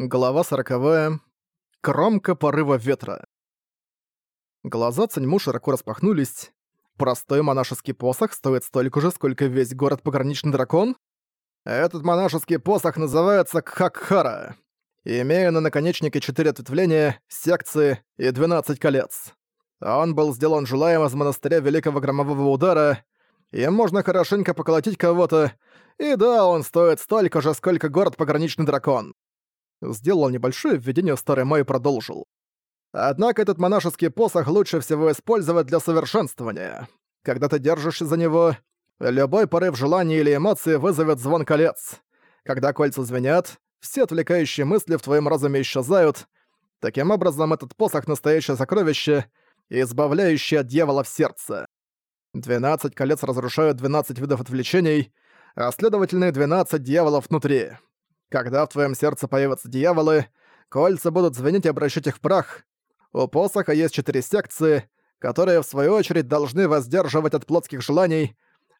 Глава сороковая. Кромка порыва ветра. Глаза Циньму широко распахнулись. Простой монашеский посох стоит столько же, сколько весь город пограничный дракон? Этот монашеский посох называется Кхакхара, имея на наконечнике четыре ответвления, секции и 12 колец. Он был сделан желаем из монастыря Великого Громового Удара, и можно хорошенько поколотить кого-то, и да, он стоит столько же, сколько город пограничный дракон сделал небольшое введение в Старый Май и продолжил. Однако этот монашеский посох лучше всего использовать для совершенствования. Когда ты держишься за него, любой порыв желания или эмоции вызовет звон колец. Когда кольца звенят, все отвлекающие мысли в твоем разуме исчезают. Таким образом, этот посох — настоящее сокровище, избавляющее от дьявола в сердце. 12 колец разрушают 12 видов отвлечений, а следовательно 12 дьяволов внутри. Когда в твоем сердце появятся дьяволы, кольца будут звенеть и обращать их в прах. У посоха есть четыре секции, которые в свою очередь должны воздерживать от плотских желаний,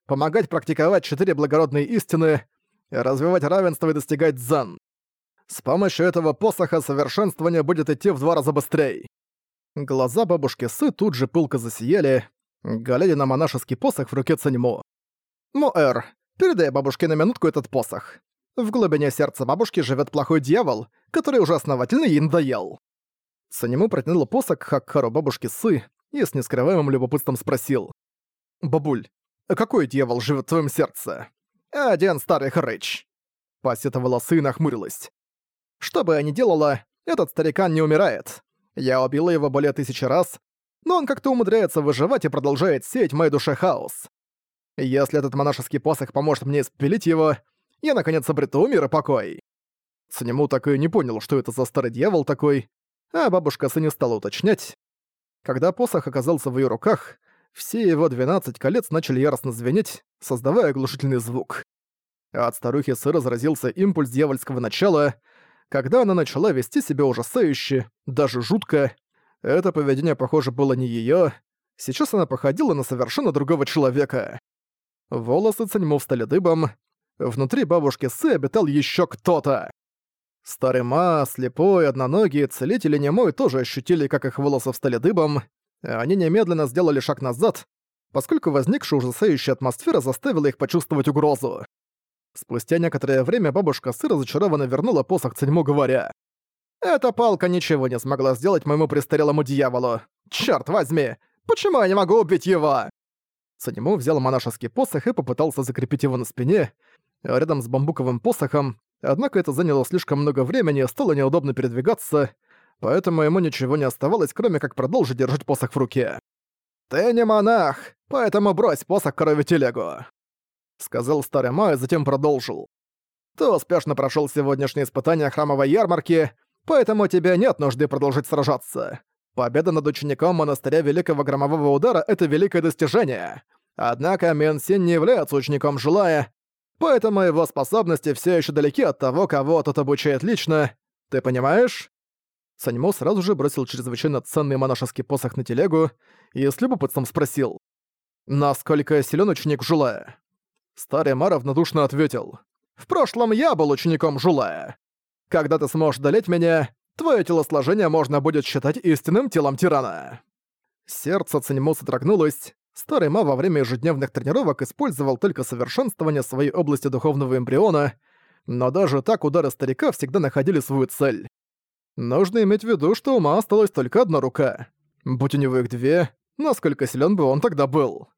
помогать практиковать четыре благородные истины, развивать равенство и достигать дзен. С помощью этого посоха совершенствование будет идти в два раза быстрее. Глаза бабушки Сы тут же пылко засияли, глядя на монашеский посох в руке Цаньмо. «Муэр, передай бабушке на минутку этот посох. В глубине сердца бабушки живет плохой дьявол, который уже основательно ей надоел. Санему протянул посох Хакхару бабушки Сы и с нескрываемым любопытством спросил. «Бабуль, какой дьявол живет в твоем сердце?» «Один старый хрыч». Посетовала Сы и нахмурилась. «Что бы я ни делала, этот старикан не умирает. Я убила его более тысячи раз, но он как-то умудряется выживать и продолжает сеять в моей душе хаос. Если этот монашеский посох поможет мне испилить его, я наконец обрету мир и покой. Санему так и не понял, что это за старый дьявол такой, а бабушка Сы не стала уточнять. Когда посох оказался в ее руках, все его 12 колец начали яростно звенеть, создавая оглушительный звук. от старухи Сы разразился импульс дьявольского начала, когда она начала вести себя ужасающе, даже жутко. Это поведение, похоже, было не её. Сейчас она походила на совершенно другого человека. Волосы Цаньму встали дыбом, внутри бабушки Сы обитал еще кто-то. Старый Ма, слепой, одноногий, целители немой тоже ощутили, как их волосы встали дыбом. Они немедленно сделали шаг назад, поскольку возникшая ужасающая атмосфера заставила их почувствовать угрозу. Спустя некоторое время бабушка Сы разочарованно вернула посох Циньму, говоря, «Эта палка ничего не смогла сделать моему престарелому дьяволу. Чёрт возьми, почему я не могу убить его?» Циньму взял монашеский посох и попытался закрепить его на спине, рядом с бамбуковым посохом, однако это заняло слишком много времени стало неудобно передвигаться, поэтому ему ничего не оставалось, кроме как продолжить держать посох в руке. «Ты не монах, поэтому брось посох крови телегу», — сказал старый Май, затем продолжил. «Ты успешно прошел сегодняшнее испытание храмовой ярмарки, поэтому тебе нет нужды продолжить сражаться. Победа над учеником монастыря Великого Громового Удара — это великое достижение. Однако Мен Син не является учеником Желая, Поэтому его способности все еще далеки от того, кого тот обучает лично. Ты понимаешь? Саньмо сразу же бросил чрезвычайно ценный монашеский посох на телегу и с любопытством спросил. «Насколько силен ученик Жулая?» Старый Ма равнодушно ответил. «В прошлом я был учеником Жулая. Когда ты сможешь долеть меня, твое телосложение можно будет считать истинным телом тирана». Сердце Циньмо содрогнулось, Старый Ма во время ежедневных тренировок использовал только совершенствование своей области духовного эмбриона, но даже так удары старика всегда находили свою цель. Нужно иметь в виду, что у Ма осталась только одна рука. Будь у него их две, насколько силен бы он тогда был.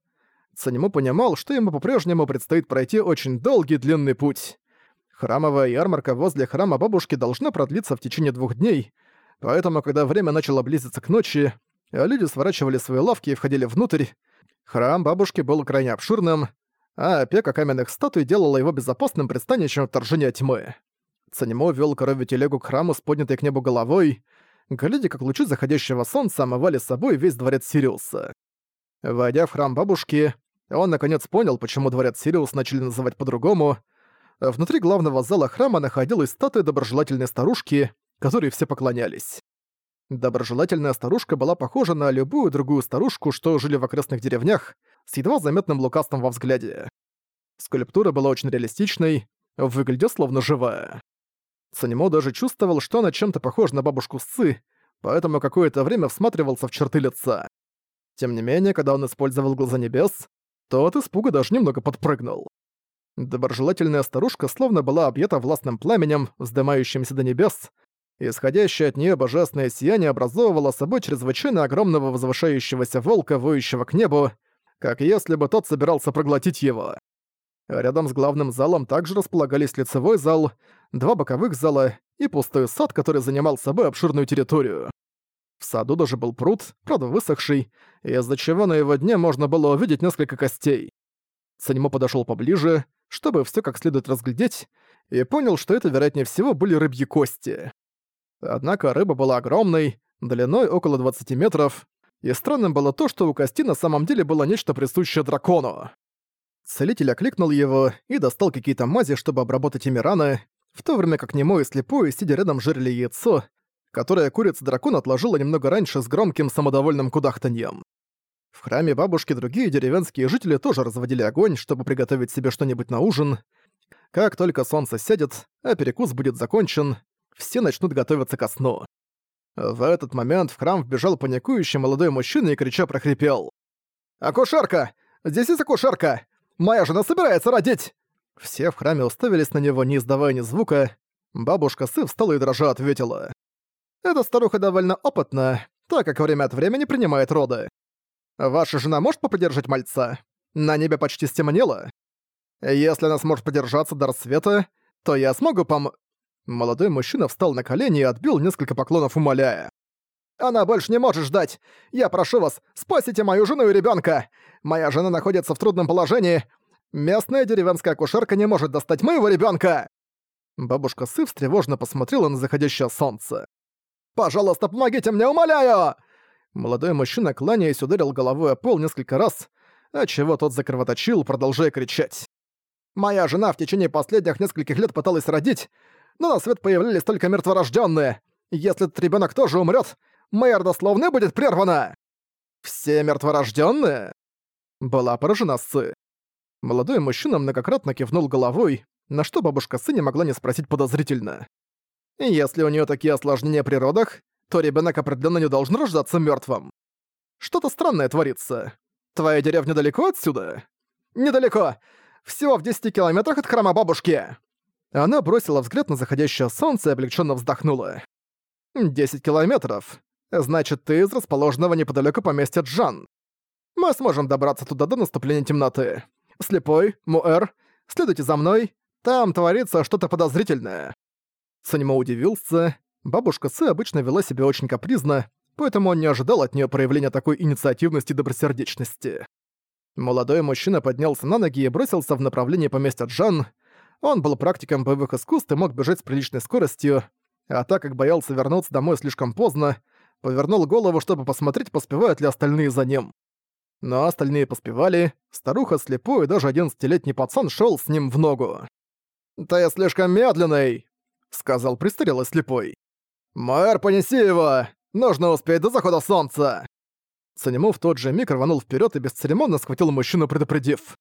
Цанему понимал, что ему по-прежнему предстоит пройти очень долгий длинный путь. Храмовая ярмарка возле храма бабушки должна продлиться в течение двух дней, поэтому, когда время начало близиться к ночи, а люди сворачивали свои лавки и входили внутрь, Храм бабушки был крайне обширным, а опека каменных статуй делала его безопасным пристанищем вторжения тьмы. Цанимо вел коровью телегу к храму с поднятой к небу головой, глядя, как лучи заходящего солнца омывали собой весь дворец Сириуса. Войдя в храм бабушки, он наконец понял, почему дворец Сириус начали называть по-другому. Внутри главного зала храма находилась статуя доброжелательной старушки, которой все поклонялись. Доброжелательная старушка была похожа на любую другую старушку, что жили в окрестных деревнях, с едва заметным лукавством во взгляде. Скульптура была очень реалистичной, выглядя словно живая. Цанимо даже чувствовал, что она чем-то похожа на бабушку Сы, поэтому какое-то время всматривался в черты лица. Тем не менее, когда он использовал глаза небес, то от испуга даже немного подпрыгнул. Доброжелательная старушка словно была объята властным пламенем, вздымающимся до небес. Исходящее от нее божественное сияние образовывало собой чрезвычайно огромного возвышающегося волка, воющего к небу, как если бы тот собирался проглотить его. Рядом с главным залом также располагались лицевой зал, два боковых зала и пустой сад, который занимал собой обширную территорию. В саду даже был пруд, правда высохший, из-за чего на его дне можно было увидеть несколько костей. Санимо подошёл поближе, чтобы всё как следует разглядеть, и понял, что это, вероятнее всего, были рыбьи кости. Однако рыба была огромной, длиной около 20 метров, и странным было то, что у кости на самом деле было нечто присущее дракону. Целитель окликнул его и достал какие-то мази, чтобы обработать ими раны, в то время как немой и слепой, сидя рядом, жрали яйцо, которое курица-дракон отложила немного раньше с громким самодовольным кудахтаньем. В храме бабушки другие деревенские жители тоже разводили огонь, чтобы приготовить себе что-нибудь на ужин. Как только солнце сядет, а перекус будет закончен, все начнут готовиться ко сну. В этот момент в храм вбежал паникующий молодой мужчина и крича прохрипел. «Акушерка! Здесь есть акушерка! Моя жена собирается родить!» Все в храме уставились на него, не издавая ни звука. Бабушка Сы встала и дрожа ответила. «Эта старуха довольно опытна, так как время от времени принимает роды. Ваша жена может поподержать мальца? На небе почти стемнело. Если она сможет подержаться до рассвета, то я смогу пом...» Молодой мужчина встал на колени и отбил несколько поклонов, умоляя. «Она больше не может ждать! Я прошу вас, спасите мою жену и ребенка! Моя жена находится в трудном положении! Местная деревенская акушерка не может достать моего ребенка! Бабушка Сы встревожно посмотрела на заходящее солнце. «Пожалуйста, помогите мне, умоляю!» Молодой мужчина, кланяясь, ударил головой о пол несколько раз, отчего тот закровоточил, продолжая кричать. «Моя жена в течение последних нескольких лет пыталась родить, но на свет появлялись только мертворожденные. Если этот ребенок тоже умрет, моя родословная будет прервана!» «Все мертворожденные? Была поражена Сы. Молодой мужчина многократно кивнул головой, на что бабушка Сы не могла не спросить подозрительно. «Если у нее такие осложнения при родах, то ребенок определенно не должен рождаться мертвым. Что-то странное творится. Твоя деревня далеко отсюда? Недалеко. Всего в 10 километрах от храма бабушки. Она бросила взгляд на заходящее солнце и облегченно вздохнула. 10 километров. Значит, ты из расположенного неподалеку поместья Джан. Мы сможем добраться туда до наступления темноты. Слепой, Муэр, следуйте за мной. Там творится что-то подозрительное. Санимо удивился, Бабушка Сы обычно вела себя очень капризно, поэтому он не ожидал от нее проявления такой инициативности и добросердечности. Молодой мужчина поднялся на ноги и бросился в направлении поместья Джан. Он был практиком боевых искусств и мог бежать с приличной скоростью, а так как боялся вернуться домой слишком поздно, повернул голову, чтобы посмотреть, поспевают ли остальные за ним. Но остальные поспевали, старуха слепой и даже одиннадцатилетний пацан шел с ним в ногу. «Ты слишком медленный!» — сказал престарелый слепой. «Мэр, понеси его! Нужно успеть до захода солнца!» Санему в тот же миг рванул вперед и бесцеремонно схватил мужчину, предупредив.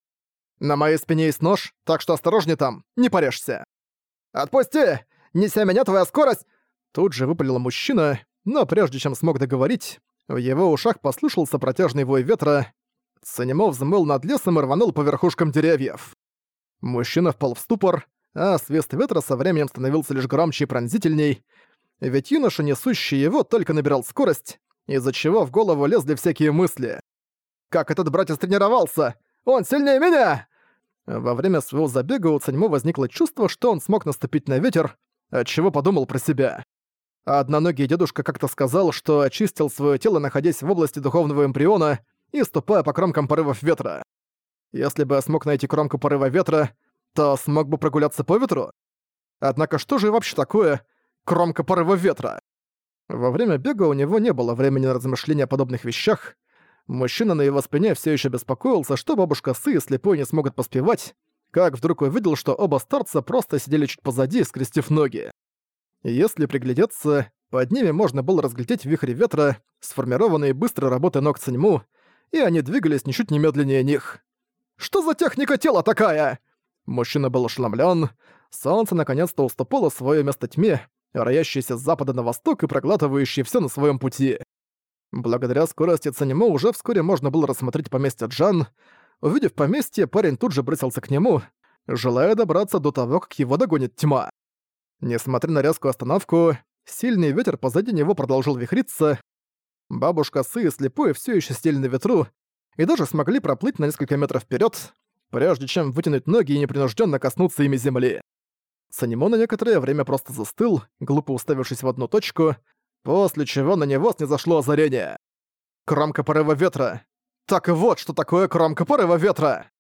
«На моей спине есть нож, так что осторожней там, не порежься!» «Отпусти! Неся меня твоя скорость!» Тут же выпалил мужчина, но прежде чем смог договорить, в его ушах послышался протяжный вой ветра. Санемо взмыл над лесом и рванул по верхушкам деревьев. Мужчина впал в ступор, а свист ветра со временем становился лишь громче и пронзительней, ведь юноша, несущий его, только набирал скорость, из-за чего в голову лезли всякие мысли. «Как этот братец тренировался? Он сильнее меня!» Во время своего забега у Цаньмо возникло чувство, что он смог наступить на ветер, отчего подумал про себя. А одноногий дедушка как-то сказал, что очистил свое тело, находясь в области духовного эмбриона и ступая по кромкам порывов ветра. Если бы я смог найти кромку порыва ветра, то смог бы прогуляться по ветру? Однако что же вообще такое кромка порыва ветра. Во время бега у него не было времени на размышления о подобных вещах. Мужчина на его спине все еще беспокоился, что бабушка Сы и слепой не смогут поспевать, как вдруг увидел, что оба старца просто сидели чуть позади, скрестив ноги. Если приглядеться, под ними можно было разглядеть вихри ветра, сформированные быстрой работой ног Циньму, и они двигались ничуть не медленнее них. «Что за техника тела такая?» Мужчина был ошеломлен, солнце наконец-то уступало свое место тьме, роящейся с запада на восток и проглатывающей все на своем пути. Благодаря скорости Цанимо уже вскоре можно было рассмотреть поместье Джан. Увидев поместье, парень тут же бросился к нему, желая добраться до того, как его догонит тьма. Несмотря на резкую остановку, сильный ветер позади него продолжил вихриться. Бабушка Сы и слепой все еще сидели на ветру и даже смогли проплыть на несколько метров вперед, прежде чем вытянуть ноги и непринужденно коснуться ими земли. Санимо на некоторое время просто застыл, глупо уставившись в одну точку, после чего на него снизошло озарение. Кромка порыва ветра. Так вот, что такое кромка порыва ветра!